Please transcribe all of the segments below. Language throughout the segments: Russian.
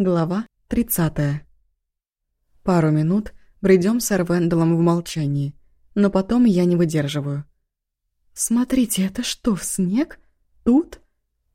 Глава 30. Пару минут бредем с Эрвенделом в молчании, но потом я не выдерживаю. «Смотрите, это что, снег? Тут?»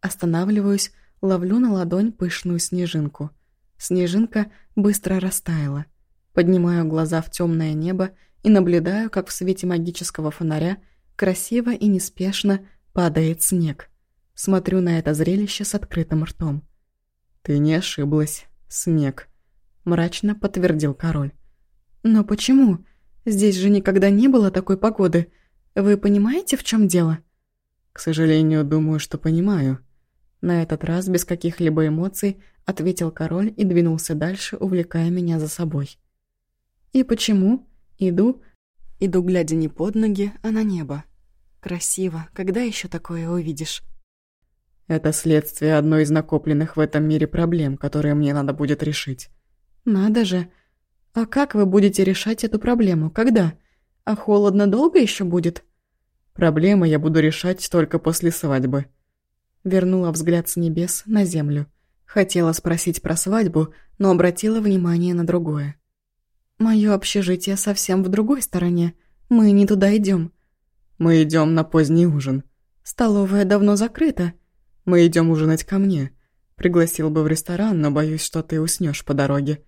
Останавливаюсь, ловлю на ладонь пышную снежинку. Снежинка быстро растаяла. Поднимаю глаза в темное небо и наблюдаю, как в свете магического фонаря красиво и неспешно падает снег. Смотрю на это зрелище с открытым ртом. «Ты не ошиблась, снег», — мрачно подтвердил король. «Но почему? Здесь же никогда не было такой погоды. Вы понимаете, в чем дело?» «К сожалению, думаю, что понимаю». На этот раз без каких-либо эмоций ответил король и двинулся дальше, увлекая меня за собой. «И почему? Иду, иду, глядя не под ноги, а на небо. Красиво, когда еще такое увидишь?» Это следствие одной из накопленных в этом мире проблем, которые мне надо будет решить. Надо же. А как вы будете решать эту проблему? Когда? А холодно долго еще будет? Проблемы я буду решать только после свадьбы. Вернула взгляд с небес на землю. Хотела спросить про свадьбу, но обратила внимание на другое. Мое общежитие совсем в другой стороне. Мы не туда идем. Мы идем на поздний ужин. Столовая давно закрыта. Мы идем ужинать ко мне. Пригласил бы в ресторан, но боюсь, что ты уснешь по дороге».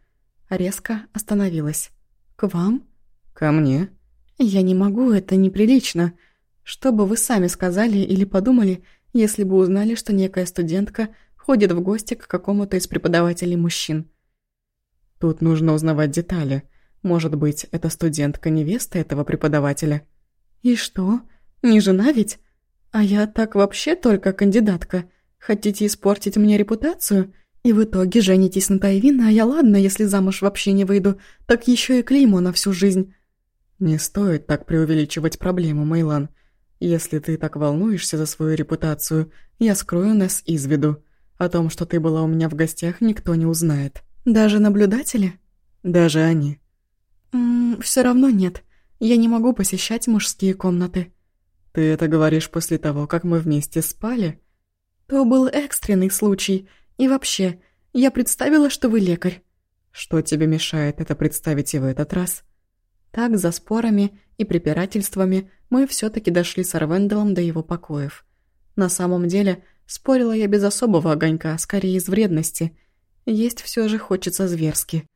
Резко остановилась. «К вам?» «Ко мне?» «Я не могу, это неприлично. Что бы вы сами сказали или подумали, если бы узнали, что некая студентка ходит в гости к какому-то из преподавателей мужчин?» «Тут нужно узнавать детали. Может быть, это студентка невеста этого преподавателя?» «И что? Не жена ведь? А я так вообще только кандидатка. Хотите испортить мне репутацию? И в итоге женитесь на Тайвина, а я ладно, если замуж вообще не выйду, так еще и клеймо на всю жизнь. Не стоит так преувеличивать проблему, Мейлан. Если ты так волнуешься за свою репутацию, я скрою нас из виду. О том, что ты была у меня в гостях, никто не узнает. Даже наблюдатели? Даже они. Все равно нет. Я не могу посещать мужские комнаты. «Ты это говоришь после того, как мы вместе спали?» «То был экстренный случай. И вообще, я представила, что вы лекарь». «Что тебе мешает это представить и в этот раз?» Так, за спорами и препирательствами, мы все таки дошли с Арвенделом до его покоев. На самом деле, спорила я без особого огонька, скорее из вредности. Есть все же хочется зверски.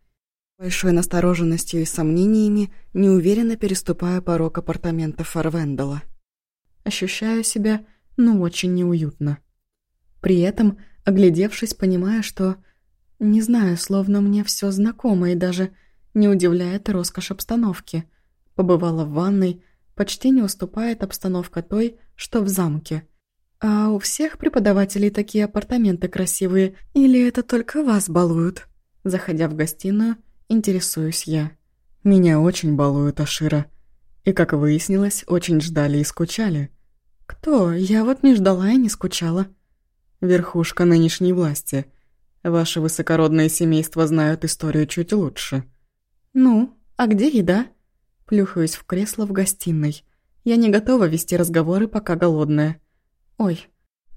Большой настороженностью и сомнениями, неуверенно переступая порог апартаментов Арвендела ощущаю себя, ну, очень неуютно. При этом, оглядевшись, понимаю, что... Не знаю, словно мне все знакомо и даже не удивляет роскошь обстановки. Побывала в ванной, почти не уступает обстановка той, что в замке. А у всех преподавателей такие апартаменты красивые, или это только вас балуют? Заходя в гостиную, интересуюсь я. Меня очень балуют, Ашира. И, как выяснилось, очень ждали и скучали. «Кто? Я вот не ждала и не скучала». «Верхушка нынешней власти. Ваше высокородное семейство знают историю чуть лучше». «Ну, а где еда?» Плюхаюсь в кресло в гостиной. Я не готова вести разговоры, пока голодная. «Ой».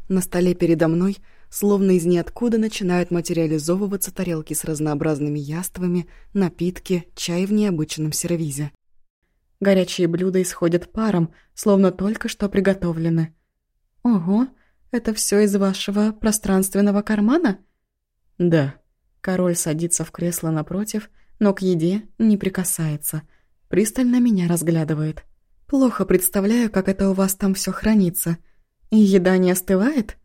На столе передо мной, словно из ниоткуда, начинают материализовываться тарелки с разнообразными яствами, напитки, чай в необычном сервизе. Горячие блюда исходят паром, словно только что приготовлены. «Ого, это все из вашего пространственного кармана?» «Да». Король садится в кресло напротив, но к еде не прикасается. Пристально меня разглядывает. «Плохо представляю, как это у вас там все хранится. И еда не остывает?»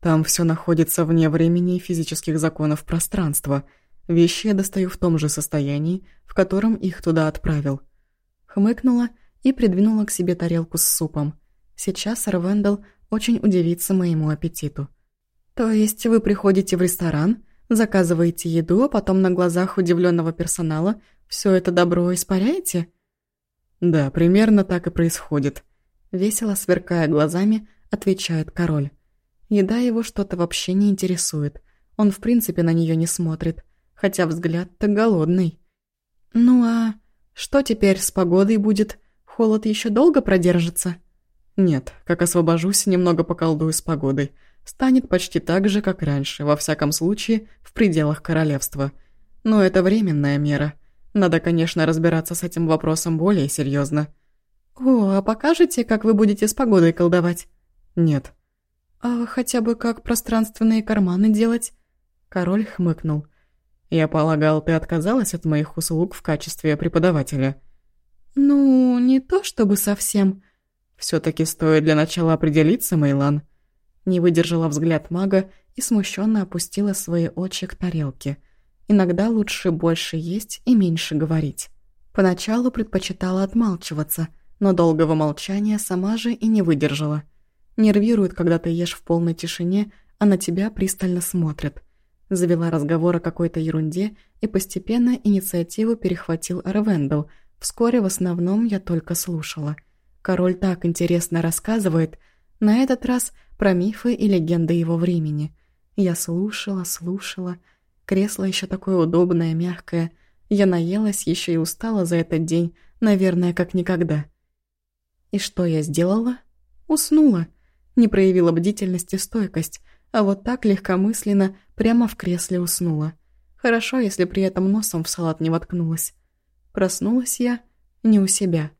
«Там все находится вне времени и физических законов пространства. Вещи я достаю в том же состоянии, в котором их туда отправил» хмыкнула и придвинула к себе тарелку с супом. Сейчас Арвендел очень удивится моему аппетиту. «То есть вы приходите в ресторан, заказываете еду, а потом на глазах удивленного персонала все это добро испаряете?» «Да, примерно так и происходит», — весело сверкая глазами, отвечает король. Еда его что-то вообще не интересует. Он в принципе на нее не смотрит, хотя взгляд-то голодный. «Ну а...» Что теперь с погодой будет? Холод еще долго продержится? Нет, как освобожусь, немного поколдую с погодой. Станет почти так же, как раньше, во всяком случае, в пределах королевства. Но это временная мера. Надо, конечно, разбираться с этим вопросом более серьезно. «О, а покажете, как вы будете с погодой колдовать?» «Нет». «А хотя бы как пространственные карманы делать?» Король хмыкнул. «Я полагал, ты отказалась от моих услуг в качестве преподавателя?» «Ну, не то чтобы совсем. все таки стоит для начала определиться, Мейлан». Не выдержала взгляд мага и смущенно опустила свои очи к тарелке. Иногда лучше больше есть и меньше говорить. Поначалу предпочитала отмалчиваться, но долгого молчания сама же и не выдержала. Нервирует, когда ты ешь в полной тишине, а на тебя пристально смотрят. Завела разговор о какой-то ерунде, и постепенно инициативу перехватил Арвендел – Вскоре в основном я только слушала. Король так интересно рассказывает, на этот раз про мифы и легенды его времени. Я слушала, слушала. Кресло еще такое удобное, мягкое. Я наелась еще и устала за этот день, наверное, как никогда. И что я сделала? Уснула. Не проявила бдительность и стойкость, а вот так легкомысленно прямо в кресле уснула. Хорошо, если при этом носом в салат не воткнулась. Проснулась я не у себя.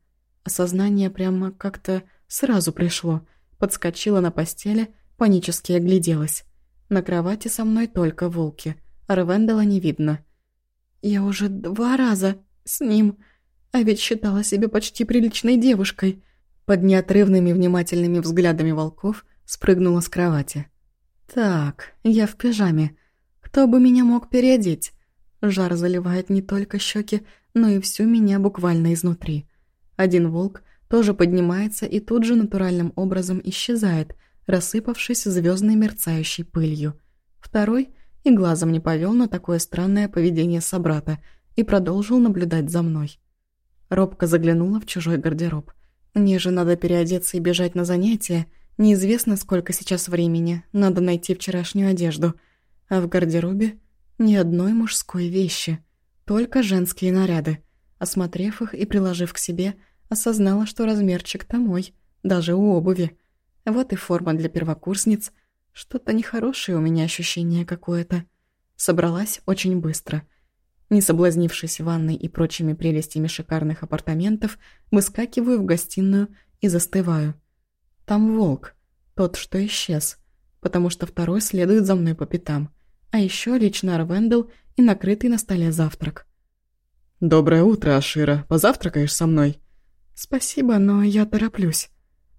Осознание прямо как-то сразу пришло. Подскочила на постели, панически огляделась. На кровати со мной только волки, а Рвендела не видно. Я уже два раза с ним, а ведь считала себя почти приличной девушкой. Под неотрывными внимательными взглядами волков спрыгнула с кровати. «Так, я в пижаме. Кто бы меня мог переодеть?» Жар заливает не только щеки, но и всю меня буквально изнутри. Один волк тоже поднимается и тут же натуральным образом исчезает, рассыпавшись звездной мерцающей пылью. Второй и глазом не повел на такое странное поведение собрата и продолжил наблюдать за мной. Робко заглянула в чужой гардероб. Мне же надо переодеться и бежать на занятия. Неизвестно, сколько сейчас времени, надо найти вчерашнюю одежду. А в гардеробе ни одной мужской вещи. Только женские наряды. Осмотрев их и приложив к себе, осознала, что размерчик-то мой, даже у обуви. Вот и форма для первокурсниц. Что-то нехорошее у меня ощущение какое-то. Собралась очень быстро. Не соблазнившись ванной и прочими прелестями шикарных апартаментов, выскакиваю в гостиную и застываю. Там волк, тот, что исчез, потому что второй следует за мной по пятам. А еще лично Арвендел и накрытый на столе завтрак. «Доброе утро, Ашира. Позавтракаешь со мной?» «Спасибо, но я тороплюсь».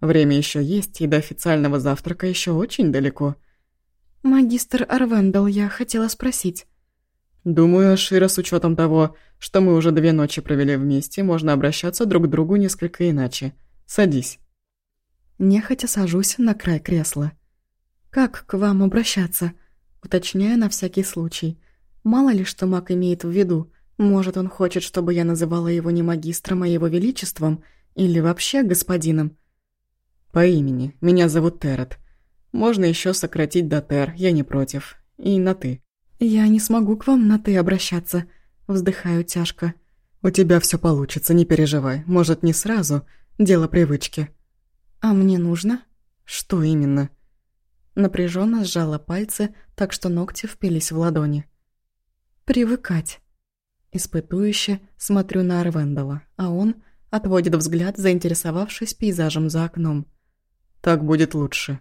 «Время еще есть, и до официального завтрака еще очень далеко». «Магистр Арвендел, я хотела спросить». «Думаю, Ашира, с учетом того, что мы уже две ночи провели вместе, можно обращаться друг к другу несколько иначе. Садись». Нехотя сажусь на край кресла. «Как к вам обращаться?» Уточняю на всякий случай. Мало ли, что маг имеет в виду. Может, он хочет, чтобы я называла его не магистром, а его величеством, или вообще господином. По имени. Меня зовут Террет. Можно еще сократить до Тер, я не против. И на «ты». «Я не смогу к вам на «ты» обращаться», — вздыхаю тяжко. «У тебя все получится, не переживай. Может, не сразу. Дело привычки». «А мне нужно?» «Что именно?» Напряженно сжала пальцы, так что ногти впились в ладони. Привыкать. Испытующе смотрю на Арвендала, а он отводит взгляд, заинтересовавшись пейзажем за окном. «Так будет лучше».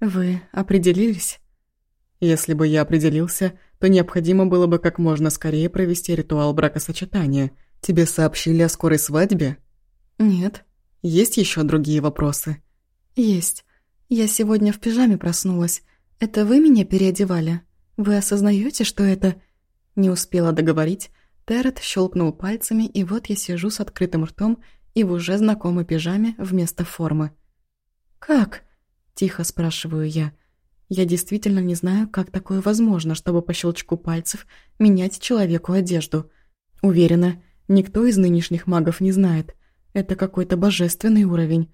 «Вы определились?» «Если бы я определился, то необходимо было бы как можно скорее провести ритуал бракосочетания. Тебе сообщили о скорой свадьбе?» «Нет». «Есть еще другие вопросы?» «Есть. Я сегодня в пижаме проснулась. Это вы меня переодевали? Вы осознаете, что это...» Не успела договорить, Террет щелкнул пальцами, и вот я сижу с открытым ртом и в уже знакомой пижаме вместо формы. «Как?» – тихо спрашиваю я. Я действительно не знаю, как такое возможно, чтобы по щелчку пальцев менять человеку одежду. Уверена, никто из нынешних магов не знает. Это какой-то божественный уровень.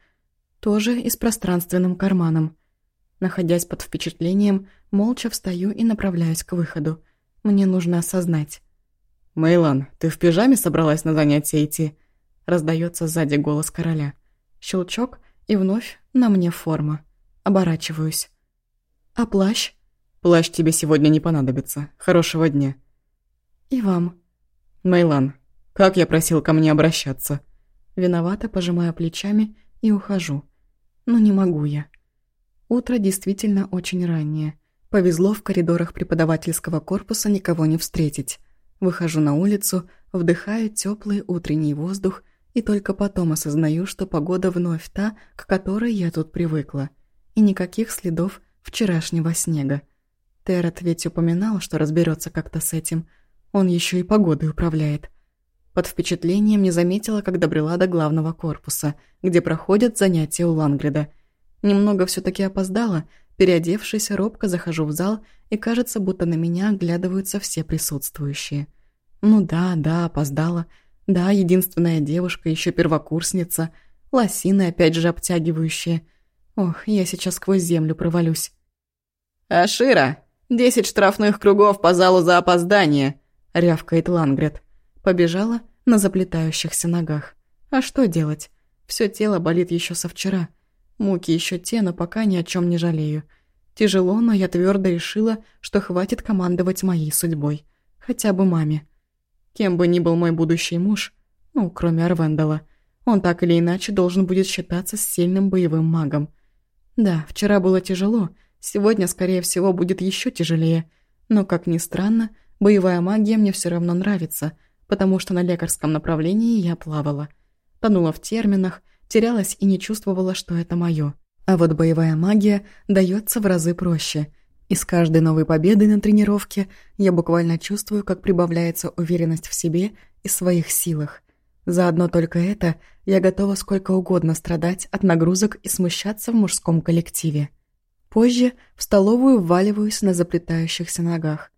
Тоже и с пространственным карманом. Находясь под впечатлением, молча встаю и направляюсь к выходу. Мне нужно осознать. «Мейлан, ты в пижаме собралась на занятия идти?» Раздается сзади голос короля. Щелчок, и вновь на мне форма. Оборачиваюсь. «А плащ?» Плащ тебе сегодня не понадобится. Хорошего дня». «И вам». «Мейлан, как я просил ко мне обращаться?» Виновато пожимая плечами и ухожу. Но не могу я. Утро действительно очень раннее. Повезло в коридорах преподавательского корпуса никого не встретить. Выхожу на улицу, вдыхаю теплый утренний воздух и только потом осознаю, что погода вновь та, к которой я тут привыкла. И никаких следов вчерашнего снега. Террет ведь упоминал, что разберется как-то с этим. Он еще и погодой управляет. Под впечатлением не заметила, как добрела до главного корпуса, где проходят занятия у Лангрида – Немного все таки опоздала, переодевшись, робко захожу в зал, и кажется, будто на меня оглядываются все присутствующие. Ну да, да, опоздала. Да, единственная девушка, еще первокурсница. Лосины опять же обтягивающие. Ох, я сейчас сквозь землю провалюсь. «Ашира, десять штрафных кругов по залу за опоздание!» — рявкает Лангрет. Побежала на заплетающихся ногах. А что делать? Все тело болит еще со вчера. Муки еще те, но пока ни о чем не жалею. Тяжело, но я твердо решила, что хватит командовать моей судьбой. Хотя бы маме. Кем бы ни был мой будущий муж, ну, кроме Арвендала, он так или иначе должен будет считаться сильным боевым магом. Да, вчера было тяжело, сегодня, скорее всего, будет еще тяжелее. Но, как ни странно, боевая магия мне все равно нравится, потому что на лекарском направлении я плавала. Тонула в терминах, терялась и не чувствовала, что это моё. А вот боевая магия дается в разы проще. И с каждой новой победой на тренировке я буквально чувствую, как прибавляется уверенность в себе и своих силах. За одно только это я готова сколько угодно страдать от нагрузок и смущаться в мужском коллективе. Позже в столовую вваливаюсь на заплетающихся ногах.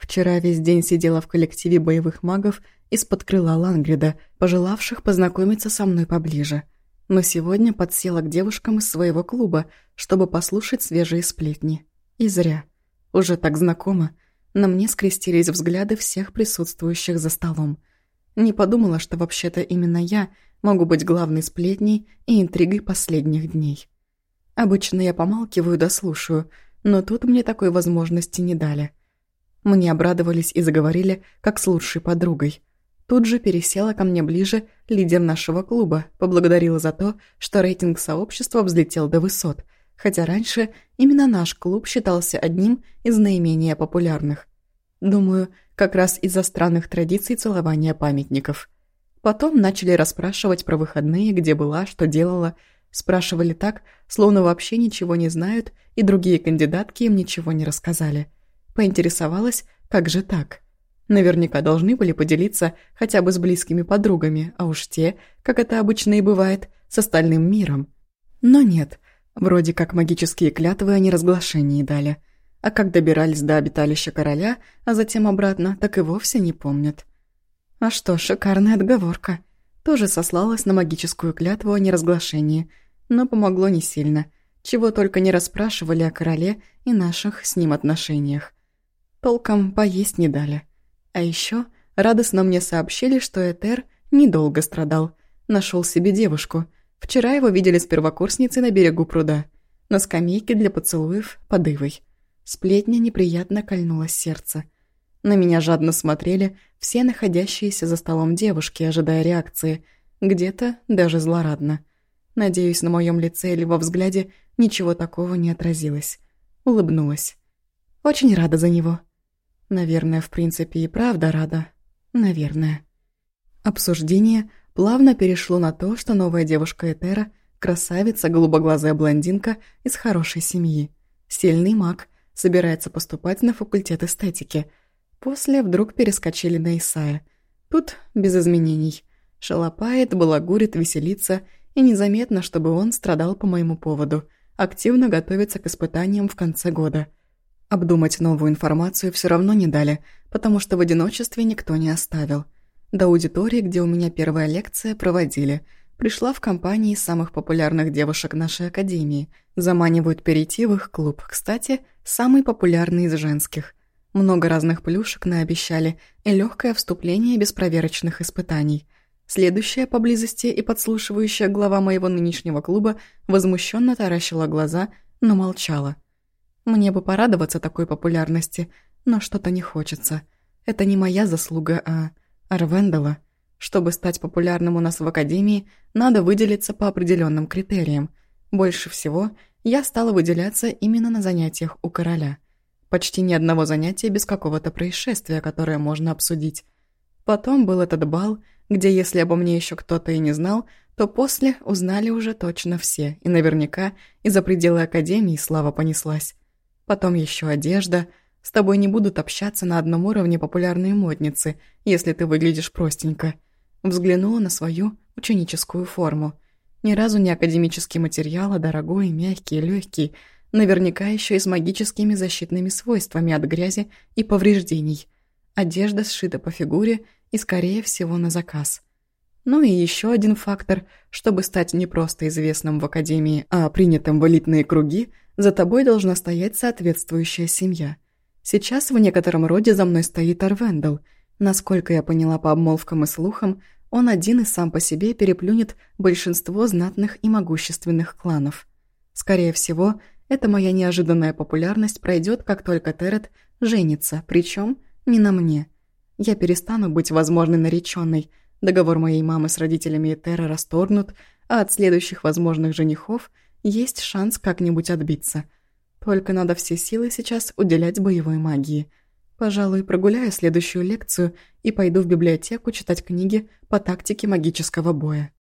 Вчера весь день сидела в коллективе боевых магов из-под крыла Лангрида, пожелавших познакомиться со мной поближе – но сегодня подсела к девушкам из своего клуба, чтобы послушать свежие сплетни. И зря. Уже так знакомо. На мне скрестились взгляды всех присутствующих за столом. Не подумала, что вообще-то именно я могу быть главной сплетней и интригой последних дней. Обычно я помалкиваю да слушаю, но тут мне такой возможности не дали. Мне обрадовались и заговорили, как с лучшей подругой – Тут же пересела ко мне ближе лидер нашего клуба, поблагодарила за то, что рейтинг сообщества взлетел до высот, хотя раньше именно наш клуб считался одним из наименее популярных. Думаю, как раз из-за странных традиций целования памятников. Потом начали расспрашивать про выходные, где была, что делала. Спрашивали так, словно вообще ничего не знают, и другие кандидатки им ничего не рассказали. Поинтересовалась, как же так? Наверняка должны были поделиться хотя бы с близкими подругами, а уж те, как это обычно и бывает, с остальным миром. Но нет, вроде как магические клятвы о неразглашении дали. А как добирались до обиталища короля, а затем обратно, так и вовсе не помнят. А что, шикарная отговорка. Тоже сослалась на магическую клятву о неразглашении, но помогло не сильно. Чего только не расспрашивали о короле и наших с ним отношениях. Толком поесть не дали. А еще радостно мне сообщили, что Этер недолго страдал. Нашел себе девушку. Вчера его видели с первокурсницей на берегу пруда. На скамейке для поцелуев под ивой. Сплетня неприятно кольнула сердце. На меня жадно смотрели все находящиеся за столом девушки, ожидая реакции. Где-то даже злорадно. Надеюсь, на моем лице или во взгляде ничего такого не отразилось. Улыбнулась. Очень рада за него. Наверное, в принципе и правда рада. Наверное. Обсуждение плавно перешло на то, что новая девушка Этера – красавица, голубоглазая блондинка из хорошей семьи. Сильный маг, собирается поступать на факультет эстетики. После вдруг перескочили на Исая. Тут без изменений. Шалопает, балагурит, веселится, и незаметно, чтобы он страдал по моему поводу. Активно готовится к испытаниям в конце года – Обдумать новую информацию все равно не дали, потому что в одиночестве никто не оставил. До аудитории, где у меня первая лекция, проводили. Пришла в компании самых популярных девушек нашей академии. Заманивают перейти в их клуб. Кстати, самый популярный из женских. Много разных плюшек наобещали и легкое вступление без проверочных испытаний. Следующая поблизости и подслушивающая глава моего нынешнего клуба возмущенно таращила глаза, но молчала. Мне бы порадоваться такой популярности, но что-то не хочется. Это не моя заслуга, а Арвендела. Чтобы стать популярным у нас в Академии, надо выделиться по определенным критериям. Больше всего я стала выделяться именно на занятиях у короля. Почти ни одного занятия без какого-то происшествия, которое можно обсудить. Потом был этот бал, где если обо мне еще кто-то и не знал, то после узнали уже точно все, и наверняка и за пределы Академии слава понеслась. Потом еще одежда. С тобой не будут общаться на одном уровне популярные модницы, если ты выглядишь простенько. Взглянула на свою ученическую форму. Ни разу не академический материал, а дорогой, мягкий, легкий, наверняка еще и с магическими защитными свойствами от грязи и повреждений. Одежда сшита по фигуре и, скорее всего, на заказ. Ну и еще один фактор, чтобы стать не просто известным в Академии, а принятым в элитные круги, за тобой должна стоять соответствующая семья. Сейчас в некотором роде за мной стоит Арвендел. Насколько я поняла по обмолвкам и слухам, он один и сам по себе переплюнет большинство знатных и могущественных кланов. Скорее всего, эта моя неожиданная популярность пройдет, как только Терет женится, причем не на мне. Я перестану быть возможной нареченной. Договор моей мамы с родителями Этера расторгнут, а от следующих возможных женихов есть шанс как-нибудь отбиться. Только надо все силы сейчас уделять боевой магии – Пожалуй, прогуляю следующую лекцию и пойду в библиотеку читать книги по тактике магического боя.